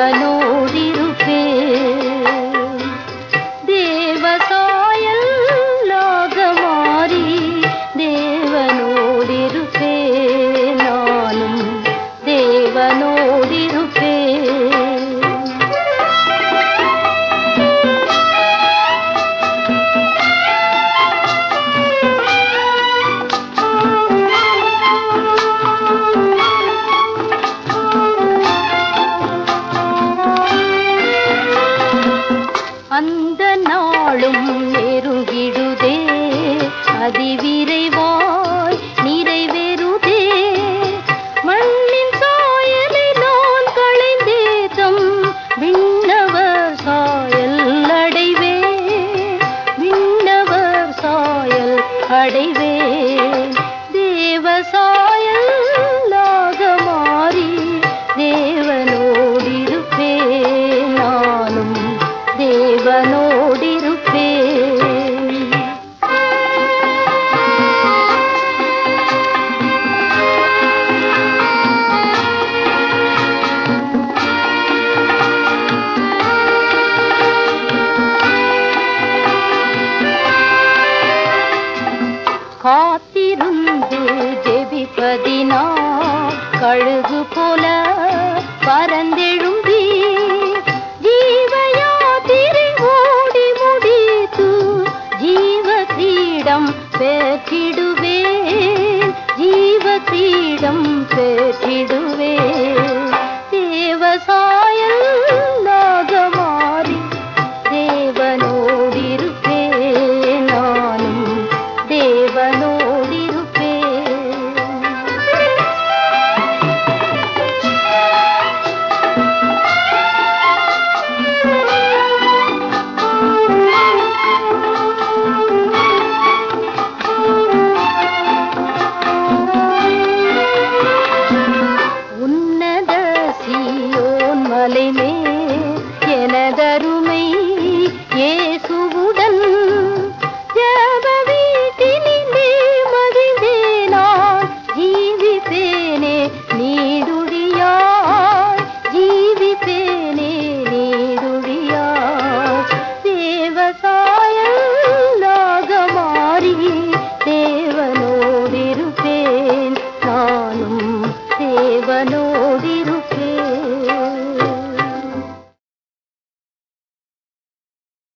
தேவனோடிருப்பே அந்த நாளும் நெருங்கிடுதே அதிவிரைவாய் நிறைவேறுதே. மண்ணின் சாயலை நான் களைந்தேதம் விண்ணவர் சாயல் அடைவே. விண்ணவர் சாயல் அடைவே. தேவனோடிருப்பே காத்திருந்து ஜெபிப்பதினா கழுகு போல பரந்தெழு கிரீடம் பெற்றிடுவேன் ನೋಡಿರು